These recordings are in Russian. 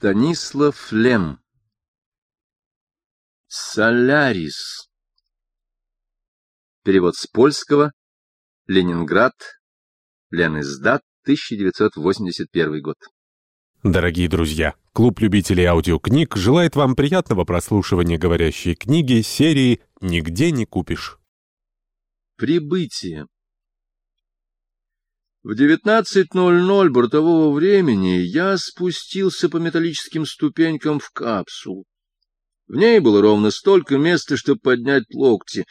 Станислав Лем. Солярис. Перевод с польского. Ленинград. Лениздат 1981 год. Дорогие друзья, клуб любителей аудиокниг желает вам приятного прослушивания говорящей книги серии «Нигде не купишь». Прибытие в 19.00 бортового времени я спустился по металлическим ступенькам в капсулу. В ней было ровно столько места, чтобы поднять локти.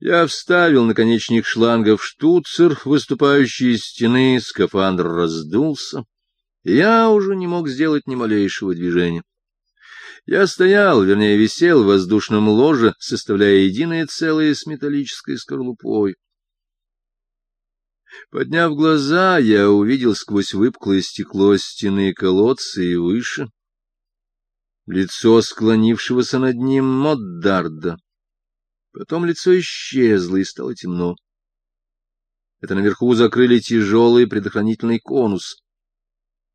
Я вставил наконечник шланга в штуцер, выступающий из стены, скафандр раздулся, я уже не мог сделать ни малейшего движения. Я стоял, вернее, висел в воздушном ложе, составляя единое целое с металлической скорлупой. Подняв глаза, я увидел сквозь выпуклое стекло стены колодца и выше лицо склонившегося над ним Моддарда. Потом лицо исчезло, и стало темно. Это наверху закрыли тяжелый предохранительный конус.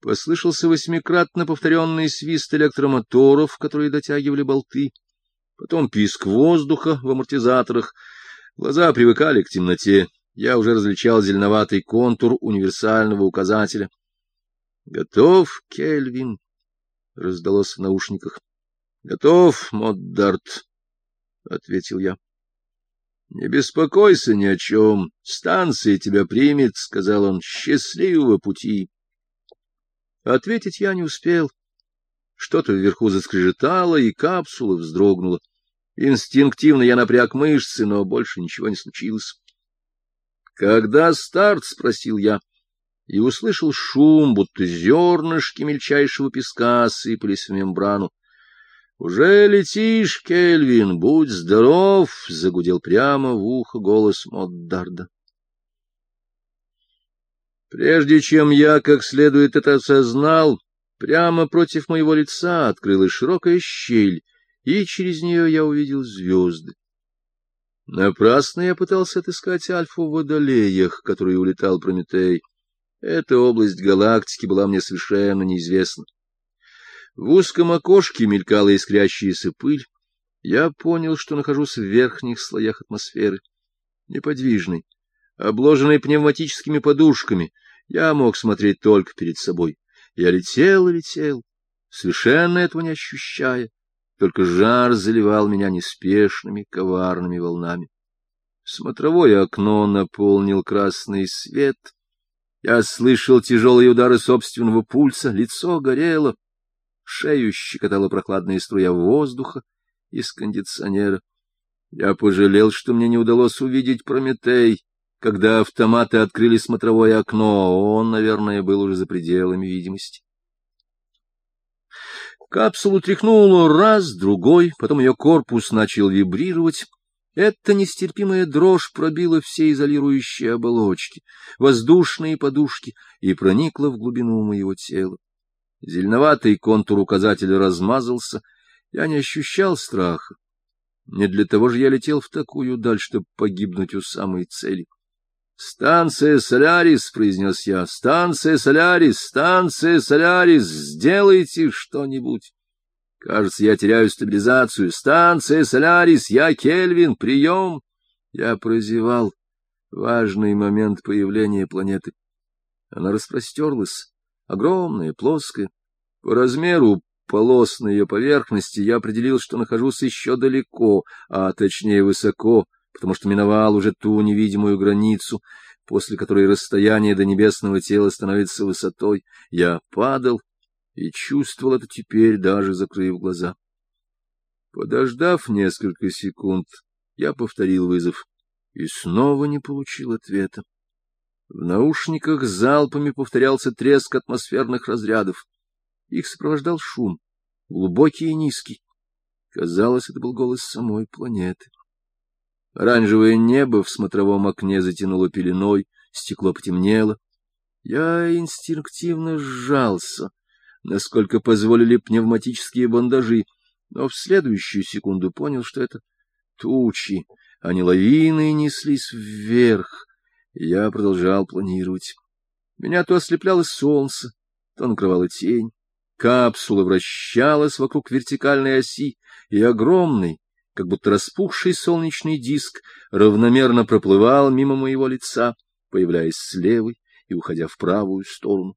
Послышался восьмикратно повторенный свист электромоторов, которые дотягивали болты. Потом писк воздуха в амортизаторах. Глаза привыкали к темноте я уже различал зеленоватый контур универсального указателя. — Готов, Кельвин? — раздалось в наушниках. — Готов, Моддарт, — ответил я. — Не беспокойся ни о чем. Станция тебя примет, — сказал он. — Счастливого пути. Ответить я не успел. Что-то вверху заскрежетало, и капсула вздрогнула. Инстинктивно я напряг мышцы, но больше ничего не случилось. «Когда старт?» — спросил я. И услышал шум, будто зернышки мельчайшего песка сыпались в мембрану. «Уже летишь, Кельвин, будь здоров!» — загудел прямо в ухо голос Моддарда. Прежде чем я как следует это осознал, прямо против моего лица открылась широкая щель, и через нее я увидел звезды. Напрасно я пытался отыскать Альфу в водолеях, который улетал Прометей. Эта область галактики была мне совершенно неизвестна. В узком окошке мелькала искрящаяся пыль. Я понял, что нахожусь в верхних слоях атмосферы. Неподвижный, обложенный пневматическими подушками, я мог смотреть только перед собой. Я летел и летел, совершенно этого не ощущая только жар заливал меня неспешными коварными волнами. Смотровое окно наполнил красный свет. Я слышал тяжелые удары собственного пульса, лицо горело, шею щекотала прохладная струя воздуха из кондиционера. Я пожалел, что мне не удалось увидеть Прометей, когда автоматы открыли смотровое окно, он, наверное, был уже за пределами видимости. Капсулу тряхнуло раз, другой, потом ее корпус начал вибрировать. Эта нестерпимая дрожь пробила все изолирующие оболочки, воздушные подушки и проникла в глубину моего тела. Зеленоватый контур указателя размазался, я не ощущал страха. Не для того же я летел в такую даль, чтобы погибнуть у самой цели. — Станция Солярис, — произнес я, — станция Солярис, станция Солярис, сделайте что-нибудь. Кажется, я теряю стабилизацию. Станция Солярис, я Кельвин, прием. Я прозевал важный момент появления планеты. Она распростерлась, огромная, плоская. По размеру полос на ее поверхности я определил, что нахожусь еще далеко, а точнее высоко, потому что миновал уже ту невидимую границу, после которой расстояние до небесного тела становится высотой. Я падал и чувствовал это теперь, даже закрыв глаза. Подождав несколько секунд, я повторил вызов и снова не получил ответа. В наушниках залпами повторялся треск атмосферных разрядов. Их сопровождал шум, глубокий и низкий. Казалось, это был голос самой планеты. Оранжевое небо в смотровом окне затянуло пеленой, стекло потемнело. Я инстинктивно сжался, насколько позволили пневматические бандажи, но в следующую секунду понял, что это тучи, а не лавины неслись вверх. Я продолжал планировать. Меня то ослепляло солнце, то накрывала тень. Капсула вращалась вокруг вертикальной оси, и огромный, как будто распухший солнечный диск, равномерно проплывал мимо моего лица, появляясь с левой и уходя в правую сторону.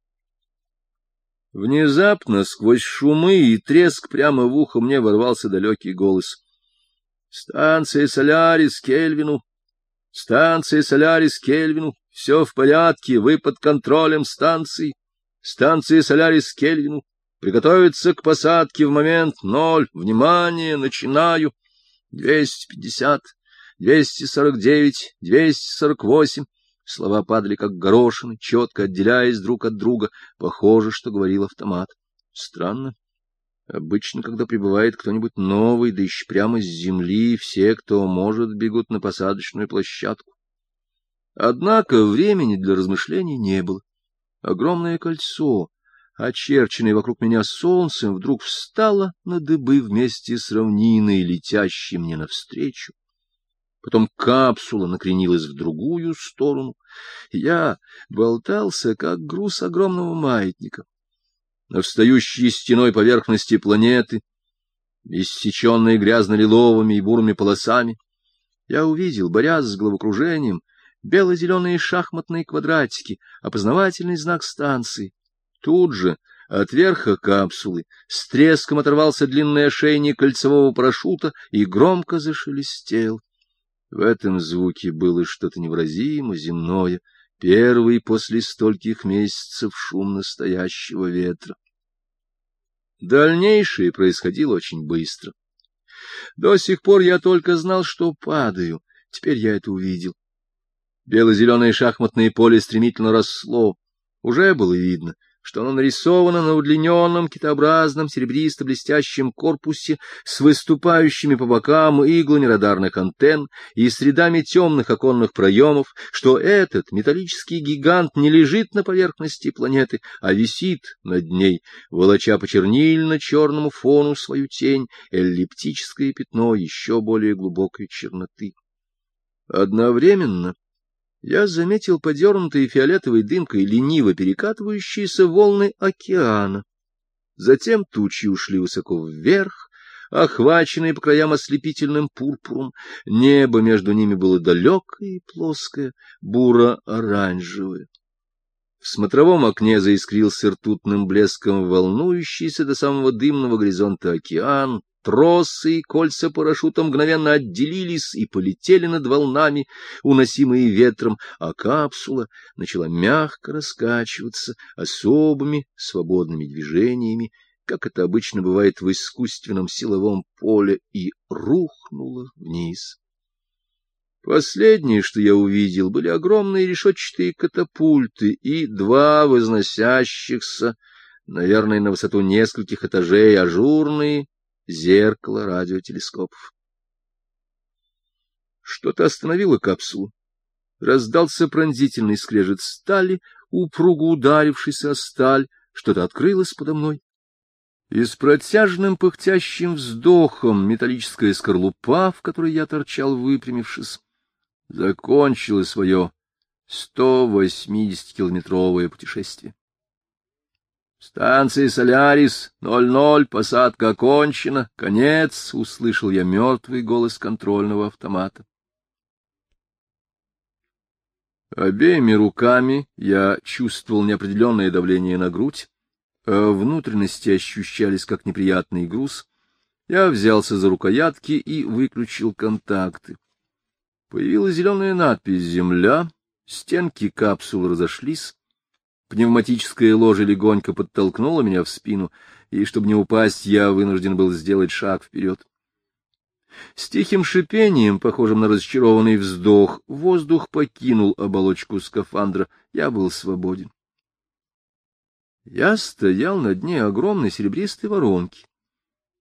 Внезапно, сквозь шумы и треск, прямо в ухо мне ворвался далекий голос. — Станция Солярис Кельвину! Станция Солярис Кельвину! Все в порядке, вы под контролем станции! Станция Солярис Кельвину! Приготовиться к посадке в момент ноль! Внимание! Начинаю! Двести пятьдесят, двести сорок девять, двести сорок восемь. Слова падали как горошины, четко отделяясь друг от друга. Похоже, что говорил автомат. Странно. Обычно, когда прибывает кто-нибудь новый, да еще прямо с земли, все, кто может, бегут на посадочную площадку. Однако времени для размышлений не было. Огромное кольцо, очерченное вокруг меня солнцем, вдруг встало на дыбы вместе с равниной, летящей мне навстречу. Потом капсула накренилась в другую сторону. Я болтался, как груз огромного маятника. На встающей стеной поверхности планеты, иссеченной грязно-лиловыми и бурыми полосами, я увидел, борясь с головокружением, бело-зеленые шахматные квадратики, опознавательный знак станции. Тут же от верха капсулы с треском оторвался длинный ошейник кольцевого парашюта и громко зашелестел. В этом звуке было что-то невыразимо земное, первый после стольких месяцев шум настоящего ветра. Дальнейшее происходило очень быстро. До сих пор я только знал, что падаю, теперь я это увидел. Бело-зеленое шахматное поле стремительно росло. Уже было видно, что оно нарисовано на удлиненном китообразном серебристо-блестящем корпусе с выступающими по бокам иглами радарных антенн и с рядами темных оконных проемов, что этот металлический гигант не лежит на поверхности планеты, а висит над ней, волоча по чернильно-черному фону свою тень, эллиптическое пятно еще более глубокой черноты. Одновременно я заметил подернутые фиолетовой дымкой лениво перекатывающиеся волны океана. Затем тучи ушли высоко вверх, охваченные по краям ослепительным пурпуром. Небо между ними было далекое и плоское, буро-оранжевое. В смотровом окне заискрился ртутным блеском волнующийся до самого дымного горизонта океан, Тросы и кольца парашюта мгновенно отделились и полетели над волнами, уносимые ветром, а капсула начала мягко раскачиваться особыми свободными движениями, как это обычно бывает в искусственном силовом поле, и рухнула вниз. Последнее, что я увидел, были огромные решетчатые катапульты и два возносящихся, наверное, на высоту нескольких этажей, ажурные зеркало радиотелескопов. Что-то остановило капсулу. Раздался пронзительный скрежет стали, упруго ударившийся о сталь, что-то открылось подо мной. И с протяжным пыхтящим вздохом металлическая скорлупа, в которой я торчал, выпрямившись, закончила свое 180-километровое путешествие. Станция Солярис, ноль-ноль, посадка окончена, конец, — услышал я мертвый голос контрольного автомата. Обеими руками я чувствовал неопределенное давление на грудь, а внутренности ощущались как неприятный груз. Я взялся за рукоятки и выключил контакты. Появилась зеленая надпись «Земля», стенки капсулы разошлись, Пневматическое ложе легонько подтолкнуло меня в спину, и, чтобы не упасть, я вынужден был сделать шаг вперед. С тихим шипением, похожим на разочарованный вздох, воздух покинул оболочку скафандра. Я был свободен. Я стоял на дне огромной серебристой воронки.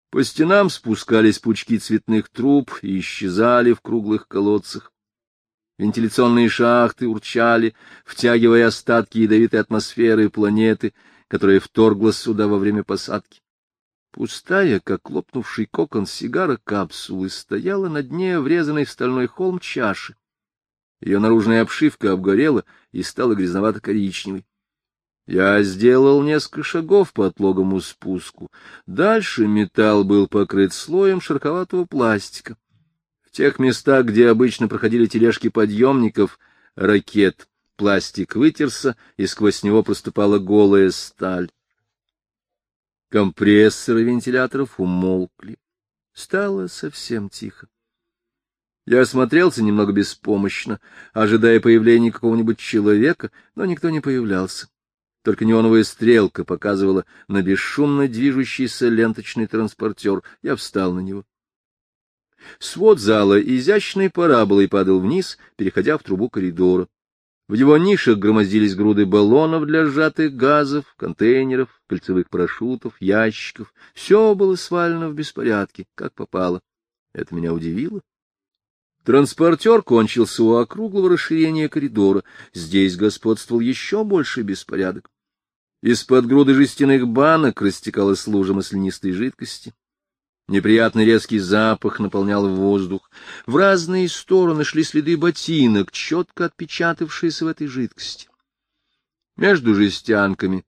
По стенам спускались пучки цветных труб и исчезали в круглых колодцах. Вентиляционные шахты урчали, втягивая остатки ядовитой атмосферы планеты, которая вторглась сюда во время посадки. Пустая, как лопнувший кокон сигара капсулы, стояла на дне врезанной в стальной холм чаши. Ее наружная обшивка обгорела и стала грязновато-коричневой. Я сделал несколько шагов по отлогому спуску. Дальше металл был покрыт слоем шероховатого пластика. В тех местах, где обычно проходили тележки подъемников, ракет, пластик вытерся, и сквозь него проступала голая сталь. Компрессоры вентиляторов умолкли. Стало совсем тихо. Я осмотрелся немного беспомощно, ожидая появления какого-нибудь человека, но никто не появлялся. Только неоновая стрелка показывала на бесшумно движущийся ленточный транспортер. Я встал на него. Свод зала изящной параболой падал вниз, переходя в трубу коридора. В его нишах громоздились груды баллонов для сжатых газов, контейнеров, кольцевых парашютов, ящиков. Все было свалено в беспорядке, как попало. Это меня удивило. Транспортер кончился у округлого расширения коридора. Здесь господствовал еще больший беспорядок. Из-под груды жестяных банок растекалась лужа маслянистой жидкости. Неприятный резкий запах наполнял воздух. В разные стороны шли следы ботинок, четко отпечатавшиеся в этой жидкости. Между жестянками,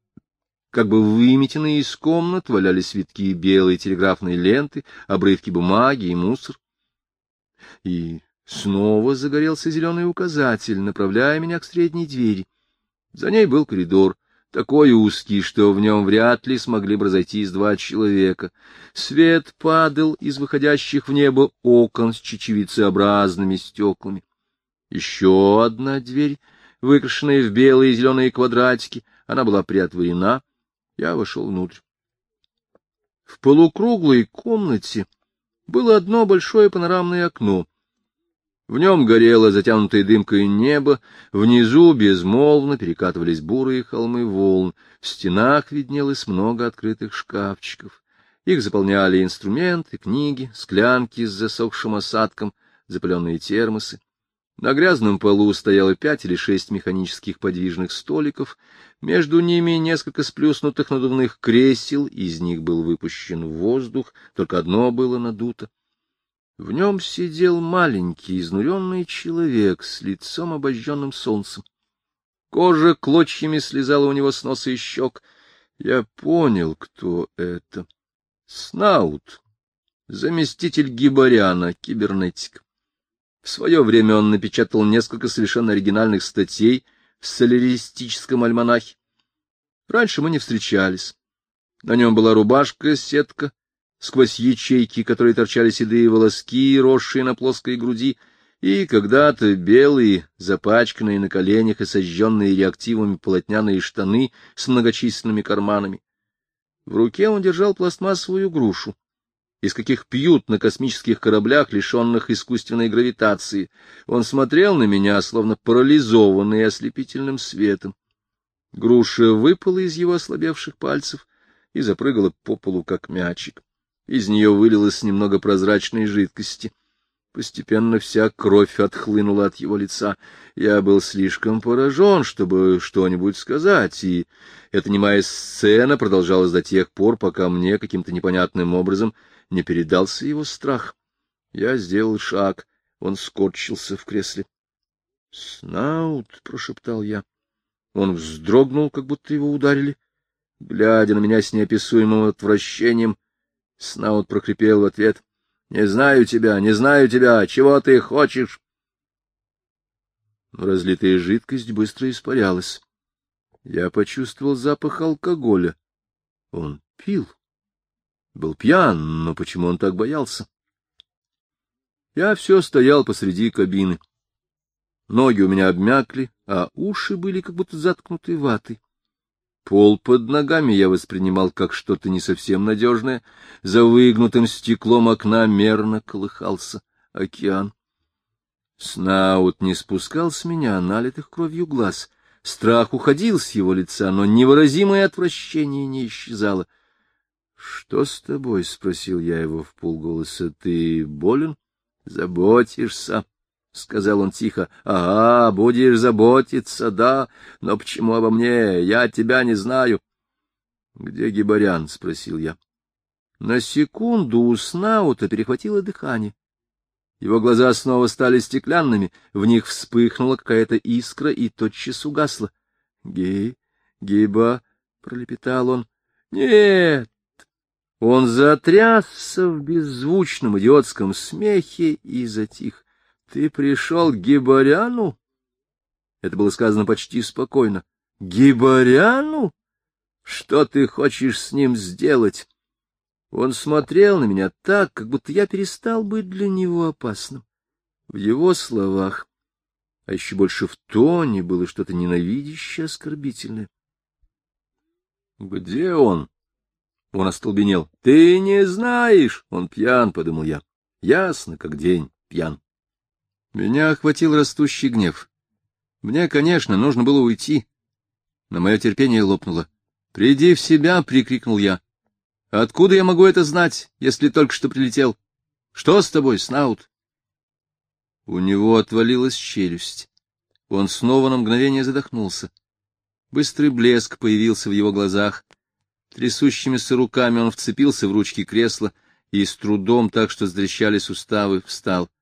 как бы выметенные из комнат, валялись витки белой телеграфной ленты, обрывки бумаги и мусор. И снова загорелся зеленый указатель, направляя меня к средней двери. За ней был коридор — такой узкий, что в нем вряд ли смогли бы разойтись два человека. Свет падал из выходящих в небо окон с чечевицеобразными стеклами. Еще одна дверь, выкрашенная в белые и зеленые квадратики, она была приотворена. Я вошел внутрь. В полукруглой комнате было одно большое панорамное окно — в нем горело затянутое дымкой небо, внизу безмолвно перекатывались бурые холмы волн, в стенах виднелось много открытых шкафчиков. Их заполняли инструменты, книги, склянки с засохшим осадком, запыленные термосы. На грязном полу стояло пять или шесть механических подвижных столиков, между ними несколько сплюснутых надувных кресел, из них был выпущен воздух, только одно было надуто. В нем сидел маленький, изнуренный человек с лицом обожженным солнцем. Кожа клочьями слезала у него с носа и щек. Я понял, кто это. Снаут, заместитель Гибаряна, кибернетик. В свое время он напечатал несколько совершенно оригинальных статей в соляристическом альманахе. Раньше мы не встречались. На нем была рубашка-сетка, сквозь ячейки, которые торчали седые волоски, росшие на плоской груди, и когда-то белые, запачканные на коленях и сожженные реактивами полотняные штаны с многочисленными карманами. В руке он держал пластмассовую грушу, из каких пьют на космических кораблях, лишенных искусственной гравитации. Он смотрел на меня, словно парализованный ослепительным светом. Груша выпала из его ослабевших пальцев и запрыгала по полу, как мячик. Из нее вылилось немного прозрачной жидкости. Постепенно вся кровь отхлынула от его лица. Я был слишком поражен, чтобы что-нибудь сказать, и эта немая сцена продолжалась до тех пор, пока мне каким-то непонятным образом не передался его страх. Я сделал шаг, он скорчился в кресле. — Снаут, — прошептал я. Он вздрогнул, как будто его ударили. Глядя на меня с неописуемым отвращением, — Снаут прокрепел в ответ. — Не знаю тебя, не знаю тебя, чего ты хочешь? Разлитая жидкость быстро испарялась. Я почувствовал запах алкоголя. Он пил. Был пьян, но почему он так боялся? Я все стоял посреди кабины. Ноги у меня обмякли, а уши были как будто заткнуты ватой. Пол под ногами я воспринимал как что-то не совсем надежное. За выгнутым стеклом окна мерно колыхался океан. Снаут не спускал с меня налитых кровью глаз. Страх уходил с его лица, но невыразимое отвращение не исчезало. — Что с тобой? — спросил я его в полголоса. — Ты болен? — Заботишься? — сказал он тихо. — Ага, будешь заботиться, да, но почему обо мне? Я тебя не знаю. — Где Гибарян? — спросил я. На секунду у Снаута перехватило дыхание. Его глаза снова стали стеклянными, в них вспыхнула какая-то искра и тотчас угасла. — Ги... Гиба, — пролепетал он. — Нет! Он затрясся в беззвучном идиотском смехе и затих. — Ты пришел к Гибаряну? Это было сказано почти спокойно. — Гибаряну? Что ты хочешь с ним сделать? Он смотрел на меня так, как будто я перестал быть для него опасным. В его словах, а еще больше в тоне, было что-то ненавидящее, оскорбительное. — Где он? Он остолбенел. — Ты не знаешь! Он пьян, — подумал я. Ясно, как день, пьян. Меня охватил растущий гнев. Мне, конечно, нужно было уйти, но мое терпение лопнуло. — Приди в себя! — прикрикнул я. — Откуда я могу это знать, если только что прилетел? Что с тобой, Снаут? У него отвалилась челюсть. Он снова на мгновение задохнулся. Быстрый блеск появился в его глазах. Трясущимися руками он вцепился в ручки кресла и с трудом, так что сдрещали суставы, встал. —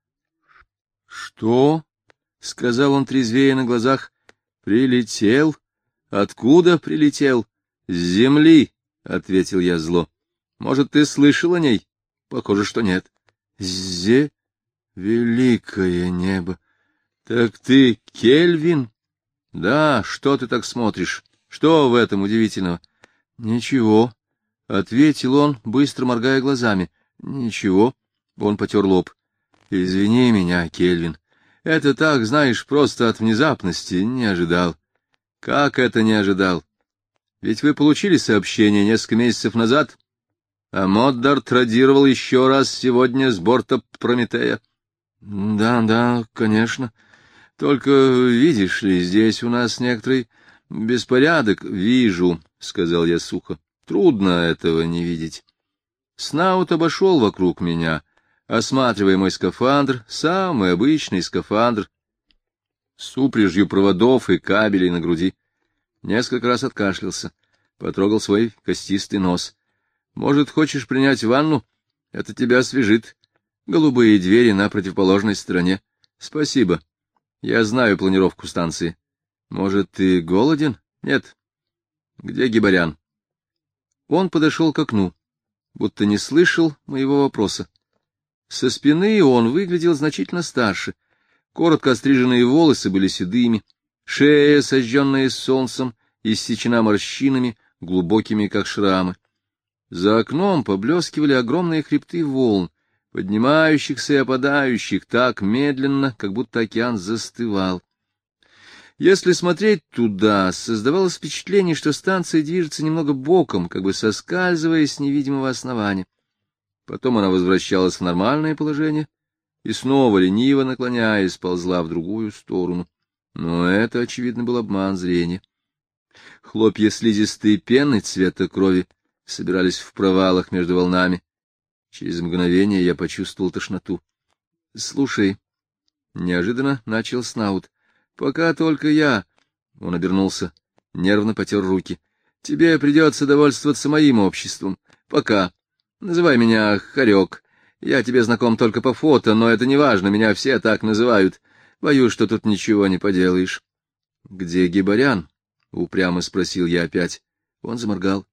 Что? — сказал он трезвее на глазах. — Прилетел? Откуда прилетел? — С земли, — ответил я зло. — Может, ты слышал о ней? Похоже, что нет. — Зе... Великое небо! Так ты Кельвин? Да, что ты так смотришь? Что в этом удивительного? Ничего, — ответил он, быстро моргая глазами. Ничего. Он потер лоб. Извини меня, Кельвин. Это так, знаешь, просто от внезапности, не ожидал. Как это не ожидал? Ведь вы получили сообщение несколько месяцев назад, а Моддар традировал еще раз сегодня с борта Прометея. Да, да, конечно. — только, видишь ли, здесь у нас некоторый беспорядок. — Вижу, — сказал я сухо. — Трудно этого не видеть. Снаут обошел вокруг меня, осматривая мой скафандр, самый обычный скафандр, с упряжью проводов и кабелей на груди. Несколько раз откашлялся, потрогал свой костистый нос. — Может, хочешь принять ванну? Это тебя освежит. Голубые двери на противоположной стороне. — Спасибо. Я знаю планировку станции. Может, ты голоден? Нет. Где Гибарян? Он подошел к окну, будто не слышал моего вопроса. Со спины он выглядел значительно старше. Коротко остриженные волосы были седыми, шея, сожженная солнцем, иссечена морщинами, глубокими, как шрамы. За окном поблескивали огромные хребты волн, поднимающихся и опадающих так медленно, как будто океан застывал. Если смотреть туда, создавалось впечатление, что станция движется немного боком, как бы соскальзывая с невидимого основания. Потом она возвращалась в нормальное положение и снова, лениво наклоняясь, ползла в другую сторону. Но это, очевидно, был обман зрения. Хлопья слизистой пены цвета крови собирались в провалах между волнами, Через мгновение я почувствовал тошноту. — Слушай, — неожиданно начал Снаут, — пока только я... Он обернулся, нервно потер руки. — Тебе придется довольствоваться моим обществом. Пока. Называй меня Харек. Я тебе знаком только по фото, но это не важно, меня все так называют. Боюсь, что тут ничего не поделаешь. — Где Гибарян? — упрямо спросил я опять. Он заморгал.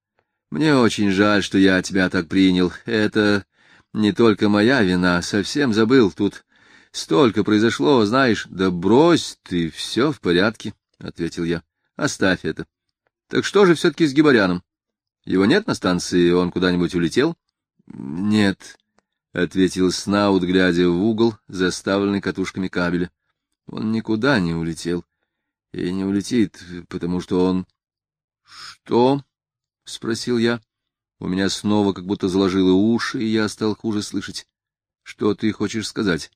Мне очень жаль, что я тебя так принял. Это не только моя вина, совсем забыл. Тут столько произошло, знаешь. Да брось ты, все в порядке, — ответил я. Оставь это. Так что же все-таки с Гибаряном? Его нет на станции, он куда-нибудь улетел? Нет, — ответил Снаут, глядя в угол, заставленный катушками кабеля. Он никуда не улетел. И не улетит, потому что он... Что? — спросил я. У меня снова как будто заложило уши, и я стал хуже слышать. — Что ты хочешь сказать?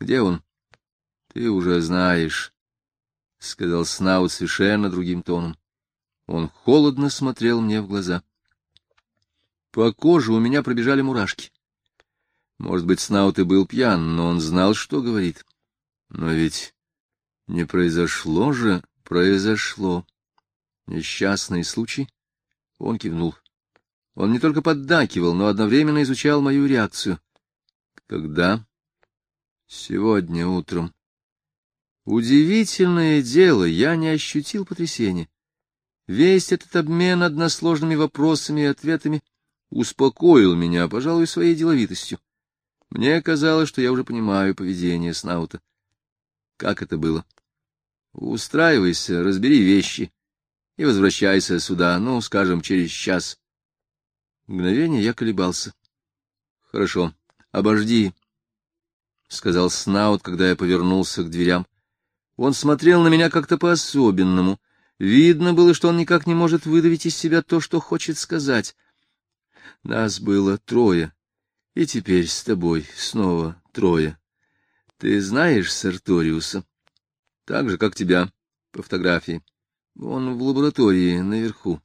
Где он? — Ты уже знаешь, — сказал Снаут совершенно другим тоном. Он холодно смотрел мне в глаза. По коже у меня пробежали мурашки. Может быть, Снаут и был пьян, но он знал, что говорит. Но ведь не произошло же, произошло. Несчастный случай. Он кивнул. Он не только поддакивал, но одновременно изучал мою реакцию. Когда? Сегодня утром. Удивительное дело, я не ощутил потрясения. Весь этот обмен односложными вопросами и ответами успокоил меня, пожалуй, своей деловитостью. Мне казалось, что я уже понимаю поведение Снаута. Как это было? Устраивайся, разбери вещи и возвращайся сюда, ну, скажем, через час. Мгновение я колебался. — Хорошо, обожди, — сказал Снаут, когда я повернулся к дверям. Он смотрел на меня как-то по-особенному. Видно было, что он никак не может выдавить из себя то, что хочет сказать. Нас было трое, и теперь с тобой снова трое. Ты знаешь Сарториуса? Так же, как тебя, по фотографии. Он в лаборатории, наверху.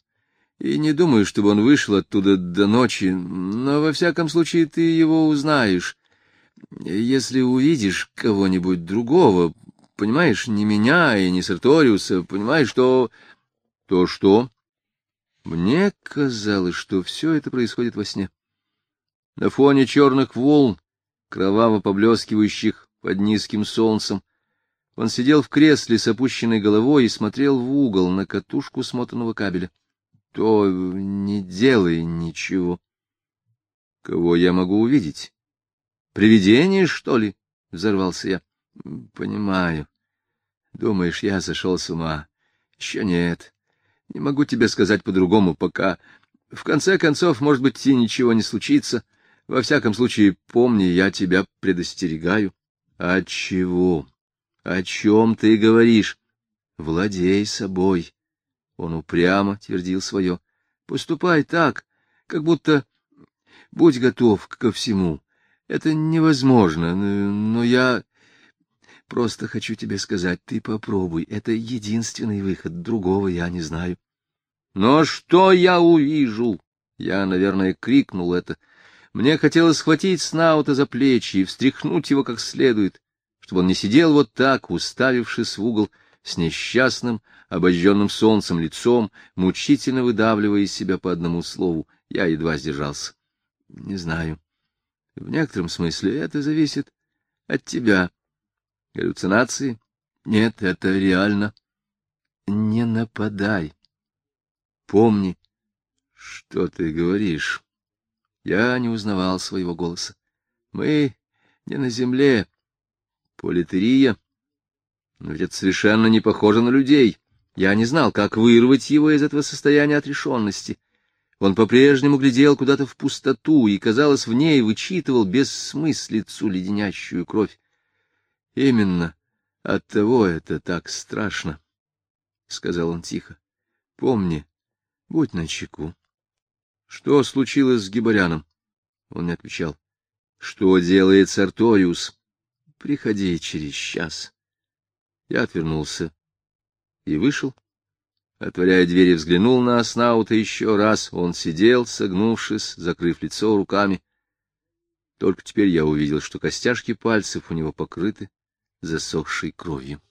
И не думаю, чтобы он вышел оттуда до ночи, но во всяком случае ты его узнаешь. Если увидишь кого-нибудь другого, понимаешь, не меня и не Сарториуса, понимаешь, что... То что? Мне казалось, что все это происходит во сне. На фоне черных волн, кроваво поблескивающих под низким солнцем, он сидел в кресле с опущенной головой и смотрел в угол на катушку смотанного кабеля. То не делай ничего. Кого я могу увидеть? Привидение, что ли? — взорвался я. — Понимаю. Думаешь, я сошел с ума? Еще нет. Не могу тебе сказать по-другому пока. В конце концов, может быть, и ничего не случится. Во всяком случае, помни, я тебя предостерегаю. От чего? О чем ты говоришь? Владей собой. Он упрямо твердил свое. Поступай так, как будто будь готов ко всему. Это невозможно, но я просто хочу тебе сказать, ты попробуй. Это единственный выход, другого я не знаю. Но что я увижу? Я, наверное, крикнул это. Мне хотелось схватить Снаута за плечи и встряхнуть его как следует, чтобы он не сидел вот так, уставившись в угол, с несчастным, обожженным солнцем лицом, мучительно выдавливая из себя по одному слову. Я едва сдержался. Не знаю. В некотором смысле это зависит от тебя. Галлюцинации? Нет, это реально. Не нападай. Помни, что ты говоришь. Я не узнавал своего голоса. Мы не на земле. Политерия. Но ведь это совершенно не похоже на людей. Я не знал, как вырвать его из этого состояния отрешенности. Он по-прежнему глядел куда-то в пустоту и, казалось, в ней вычитывал бессмыслицу леденящую кровь. Именно оттого это так страшно, — сказал он тихо. — Помни, будь начеку. Что случилось с Гибаряном? Он не отвечал. — Что делает Сарториус? — Приходи через час. Я отвернулся и вышел, Отворяя дверь, взглянул на Аснаута еще раз. Он сидел, согнувшись, закрыв лицо руками. Только теперь я увидел, что костяшки пальцев у него покрыты засохшей кровью.